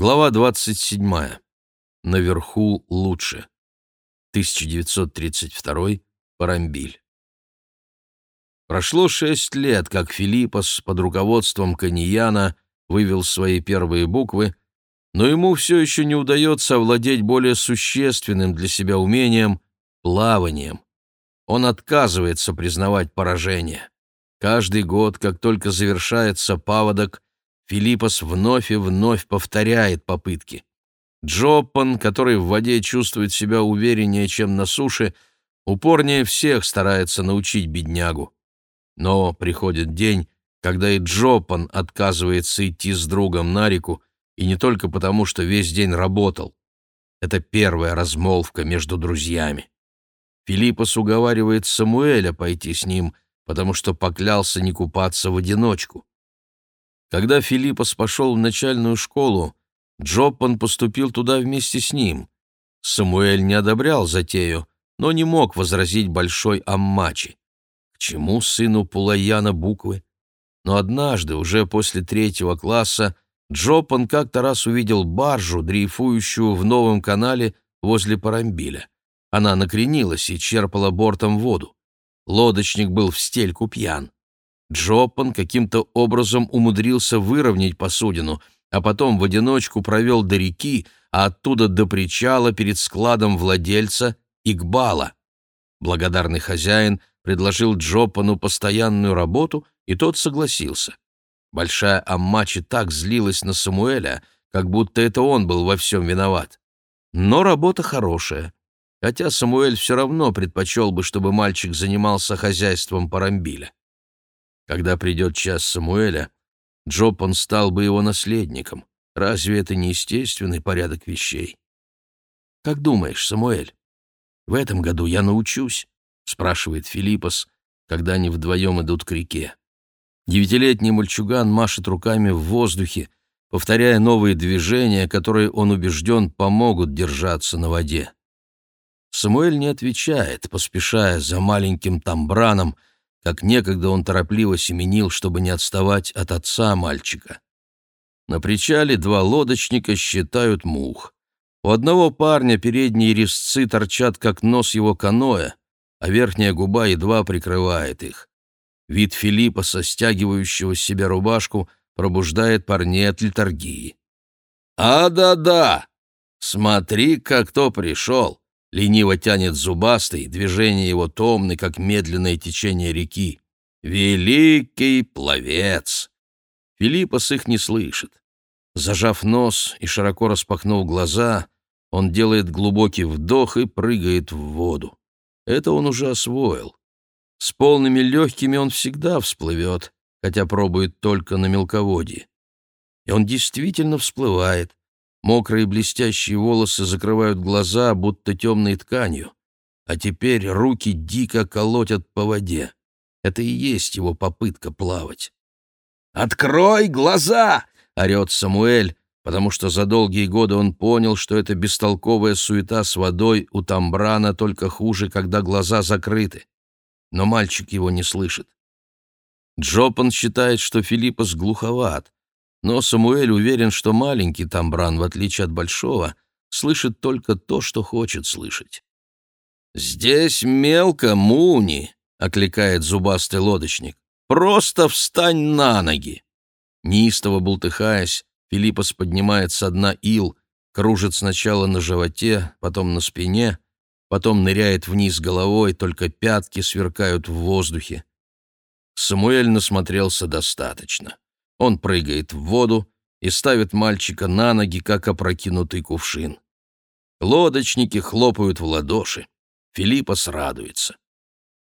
Глава 27. Наверху лучше. 1932. Парамбиль. Прошло шесть лет, как Филиппос под руководством Каньяна вывел свои первые буквы, но ему все еще не удается овладеть более существенным для себя умением — плаванием. Он отказывается признавать поражение. Каждый год, как только завершается паводок, Филиппос вновь и вновь повторяет попытки. Джоппан, который в воде чувствует себя увереннее, чем на суше, упорнее всех старается научить беднягу. Но приходит день, когда и Джоппан отказывается идти с другом на реку, и не только потому, что весь день работал. Это первая размолвка между друзьями. Филиппос уговаривает Самуэля пойти с ним, потому что поклялся не купаться в одиночку. Когда Филиппос пошел в начальную школу, Джоппан поступил туда вместе с ним. Самуэль не одобрял затею, но не мог возразить большой Аммачи. К чему сыну Пулаяна буквы? Но однажды, уже после третьего класса, Джоппан как-то раз увидел баржу, дрейфующую в новом канале возле Парамбиля. Она накренилась и черпала бортом воду. Лодочник был в стельку пьян. Джоппан каким-то образом умудрился выровнять посудину, а потом в одиночку провел до реки, а оттуда до причала перед складом владельца Игбала. Благодарный хозяин предложил Джоппану постоянную работу, и тот согласился. Большая Аммачи так злилась на Самуэля, как будто это он был во всем виноват. Но работа хорошая, хотя Самуэль все равно предпочел бы, чтобы мальчик занимался хозяйством Парамбиля. Когда придет час Самуэля, Джоппан стал бы его наследником. Разве это не естественный порядок вещей? «Как думаешь, Самуэль, в этом году я научусь?» — спрашивает Филиппос, когда они вдвоем идут к реке. Девятилетний мальчуган машет руками в воздухе, повторяя новые движения, которые, он убежден, помогут держаться на воде. Самуэль не отвечает, поспешая за маленьким тамбраном — как некогда он торопливо семенил, чтобы не отставать от отца мальчика. На причале два лодочника считают мух. У одного парня передние резцы торчат, как нос его каноэ, а верхняя губа едва прикрывает их. Вид Филиппа, стягивающего с себя рубашку, пробуждает парней от литургии. «А да-да! Смотри, как кто пришел! Лениво тянет зубастый, движение его томны, как медленное течение реки. «Великий пловец!» Филиппос их не слышит. Зажав нос и широко распахнув глаза, он делает глубокий вдох и прыгает в воду. Это он уже освоил. С полными легкими он всегда всплывет, хотя пробует только на мелководье. И он действительно всплывает, Мокрые блестящие волосы закрывают глаза, будто темной тканью. А теперь руки дико колотят по воде. Это и есть его попытка плавать. «Открой глаза!» — орет Самуэль, потому что за долгие годы он понял, что эта бестолковая суета с водой у Тамбрана только хуже, когда глаза закрыты. Но мальчик его не слышит. Джопан считает, что Филиппос глуховат, но Самуэль уверен, что маленький Тамбран, в отличие от большого, слышит только то, что хочет слышать. «Здесь мелко, Муни!» — окликает зубастый лодочник. «Просто встань на ноги!» Неистово бултыхаясь, Филиппос поднимает со дна ил, кружит сначала на животе, потом на спине, потом ныряет вниз головой, только пятки сверкают в воздухе. Самуэль насмотрелся достаточно. Он прыгает в воду и ставит мальчика на ноги, как опрокинутый кувшин. Лодочники хлопают в ладоши. Филиппос радуется.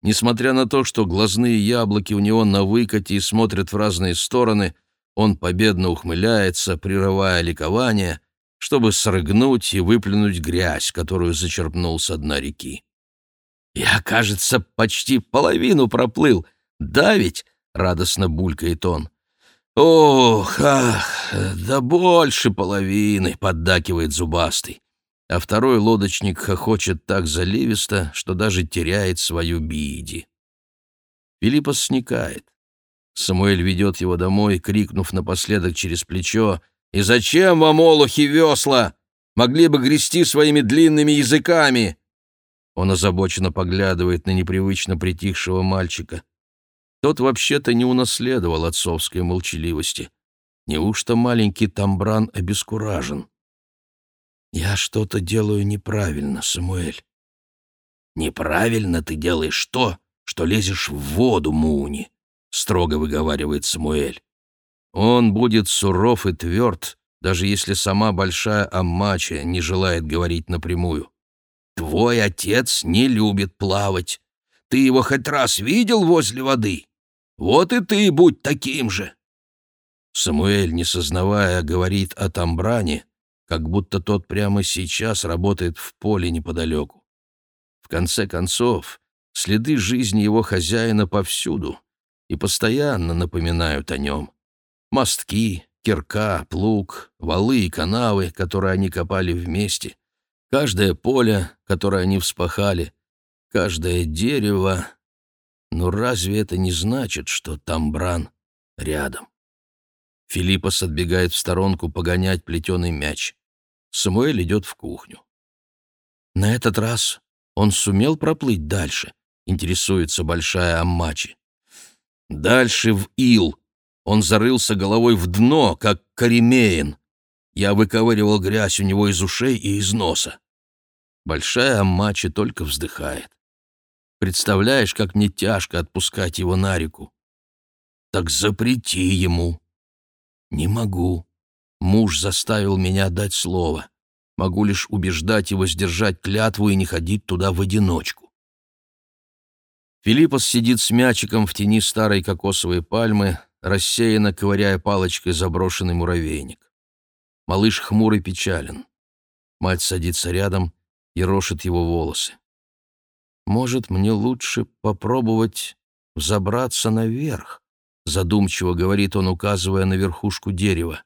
Несмотря на то, что глазные яблоки у него на выкате и смотрят в разные стороны, он победно ухмыляется, прерывая ликование, чтобы срыгнуть и выплюнуть грязь, которую зачерпнул со дна реки. «Я, кажется, почти половину проплыл. Да ведь?» — радостно булькает он. «Ох, ах, да больше половины!» — поддакивает зубастый. А второй лодочник хохочет так заливисто, что даже теряет свою биди. Филиппос сникает. Самуэль ведет его домой, крикнув напоследок через плечо И зачем вам, олухи, весла? Могли бы грести своими длинными языками!» Он озабоченно поглядывает на непривычно притихшего мальчика. Тот вообще-то не унаследовал отцовской молчаливости. Неужто маленький Тамбран обескуражен? «Я что-то делаю неправильно, Самуэль». «Неправильно ты делаешь то, что лезешь в воду, Муни», — строго выговаривает Самуэль. Он будет суров и тверд, даже если сама большая Аммача не желает говорить напрямую. «Твой отец не любит плавать. Ты его хоть раз видел возле воды? Вот и ты будь таким же!» Самуэль, не сознавая, говорит о Тамбране, как будто тот прямо сейчас работает в поле неподалеку. В конце концов, следы жизни его хозяина повсюду и постоянно напоминают о нем. Мостки, кирка, плуг, валы и канавы, которые они копали вместе, каждое поле, которое они вспахали, каждое дерево. Но разве это не значит, что Тамбран рядом? Филиппос отбегает в сторонку погонять плетеный мяч. Самуэль идет в кухню. На этот раз он сумел проплыть дальше, интересуется большая Аммачи. Дальше в Ил. Он зарылся головой в дно, как Каримеин. Я выковыривал грязь у него из ушей и из носа. Большая Аммачи только вздыхает. Представляешь, как мне тяжко отпускать его на реку. Так запрети ему. Не могу. Муж заставил меня дать слово. Могу лишь убеждать его сдержать клятву и не ходить туда в одиночку. Филиппос сидит с мячиком в тени старой кокосовой пальмы, рассеянно ковыряя палочкой заброшенный муравейник. Малыш хмурый печален. Мать садится рядом и рошит его волосы. «Может, мне лучше попробовать взобраться наверх?» — задумчиво говорит он, указывая на верхушку дерева.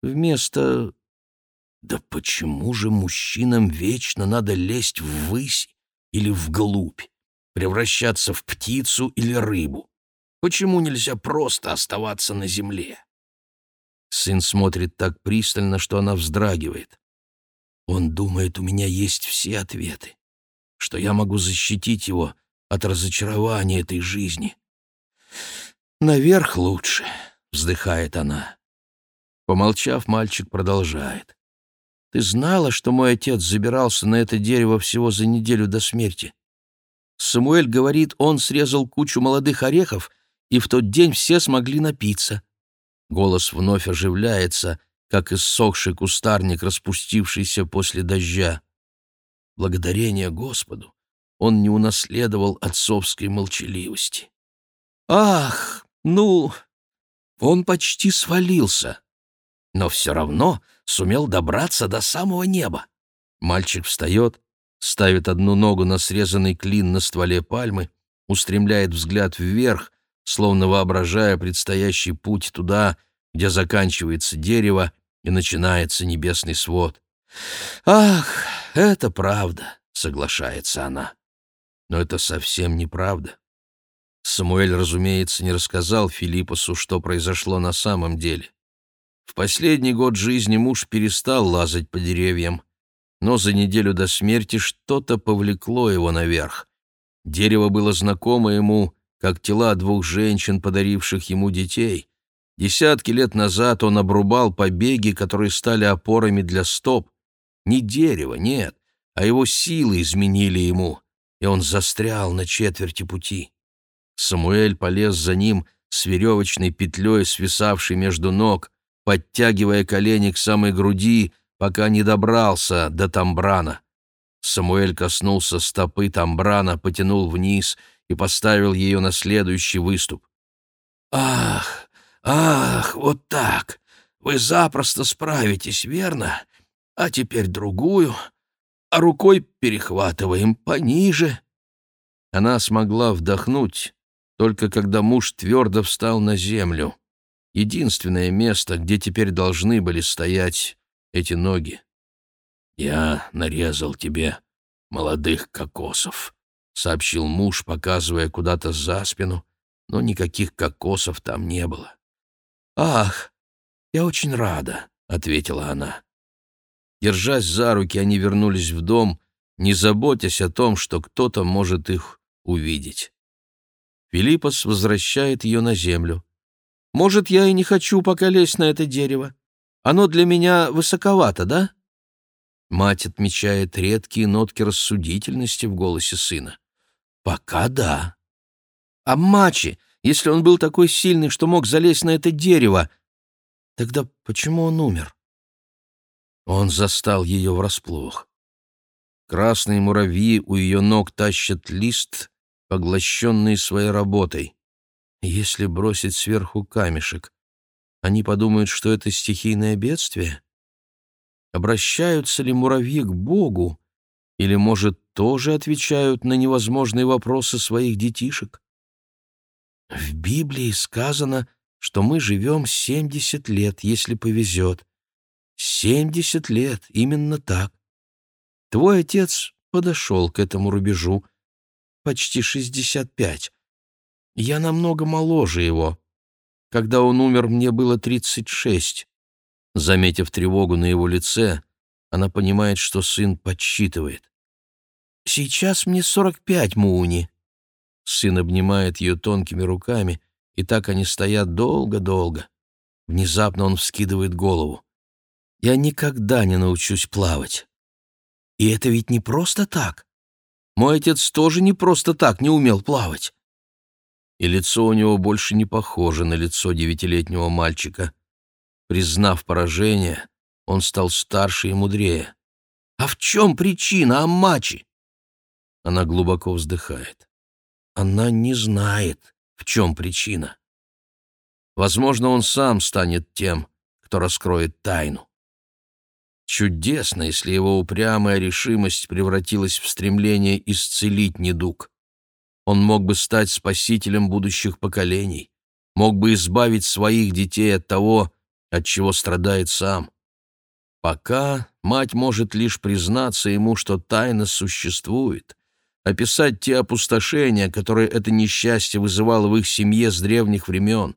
«Вместо...» «Да почему же мужчинам вечно надо лезть ввысь или вглубь, превращаться в птицу или рыбу? Почему нельзя просто оставаться на земле?» Сын смотрит так пристально, что она вздрагивает. Он думает, у меня есть все ответы, что я могу защитить его от разочарования этой жизни. «Наверх лучше», — вздыхает она. Помолчав, мальчик продолжает. «Ты знала, что мой отец забирался на это дерево всего за неделю до смерти? Самуэль говорит, он срезал кучу молодых орехов, и в тот день все смогли напиться». Голос вновь оживляется, как иссохший кустарник, распустившийся после дождя. Благодарение Господу он не унаследовал отцовской молчаливости. «Ах!» Ну, он почти свалился, но все равно сумел добраться до самого неба. Мальчик встает, ставит одну ногу на срезанный клин на стволе пальмы, устремляет взгляд вверх, словно воображая предстоящий путь туда, где заканчивается дерево и начинается небесный свод. «Ах, это правда», — соглашается она. Но это совсем неправда. Самуэль, разумеется, не рассказал Филиппосу, что произошло на самом деле. В последний год жизни муж перестал лазать по деревьям, но за неделю до смерти что-то повлекло его наверх. Дерево было знакомо ему, как тела двух женщин, подаривших ему детей. Десятки лет назад он обрубал побеги, которые стали опорами для стоп. Не дерево, нет, а его силы изменили ему, и он застрял на четверти пути. Самуэль полез за ним с веревочной петлей, свисавшей между ног, подтягивая колени к самой груди, пока не добрался до тамбрана. Самуэль коснулся стопы тамбрана, потянул вниз и поставил ее на следующий выступ. «Ах, ах, вот так! Вы запросто справитесь, верно? А теперь другую, а рукой перехватываем пониже». Она смогла вдохнуть, только когда муж твердо встал на землю. Единственное место, где теперь должны были стоять эти ноги. «Я нарезал тебе молодых кокосов», — сообщил муж, показывая куда-то за спину, но никаких кокосов там не было. «Ах, «Я очень рада», — ответила она. Держась за руки, они вернулись в дом, не заботясь о том, что кто-то может их увидеть. Филиппос возвращает ее на землю. «Может, я и не хочу пока лезть на это дерево. Оно для меня высоковато, да?» Мать отмечает редкие нотки рассудительности в голосе сына. «Пока да». «А Мачи, если он был такой сильный, что мог залезть на это дерево, тогда почему он умер?» Он застал ее врасплох. Красные муравьи у ее ног тащат лист, поглощенный своей работой. Если бросить сверху камешек, они подумают, что это стихийное бедствие? Обращаются ли муравьи к Богу? Или, может, тоже отвечают на невозможные вопросы своих детишек? В Библии сказано, что мы живем 70 лет, если повезет. Семьдесят лет, именно так. Твой отец подошел к этому рубежу. Почти шестьдесят пять. Я намного моложе его. Когда он умер, мне было тридцать шесть. Заметив тревогу на его лице, она понимает, что сын подсчитывает. «Сейчас мне сорок пять, Муни». Сын обнимает ее тонкими руками, и так они стоят долго-долго. Внезапно он вскидывает голову. Я никогда не научусь плавать. И это ведь не просто так. Мой отец тоже не просто так не умел плавать. И лицо у него больше не похоже на лицо девятилетнего мальчика. Признав поражение, он стал старше и мудрее. «А в чем причина, Аммачи?» Она глубоко вздыхает. Она не знает, в чем причина. Возможно, он сам станет тем, кто раскроет тайну. Чудесно, если его упрямая решимость превратилась в стремление исцелить недуг. Он мог бы стать спасителем будущих поколений, мог бы избавить своих детей от того, от чего страдает сам. Пока мать может лишь признаться ему, что тайна существует, описать те опустошения, которые это несчастье вызывало в их семье с древних времен.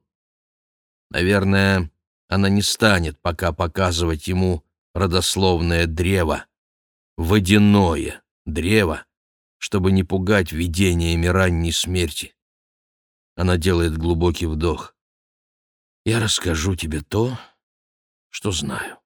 Наверное, она не станет пока показывать ему, родословное древо, водяное древо, чтобы не пугать видениями ранней смерти. Она делает глубокий вдох. «Я расскажу тебе то, что знаю».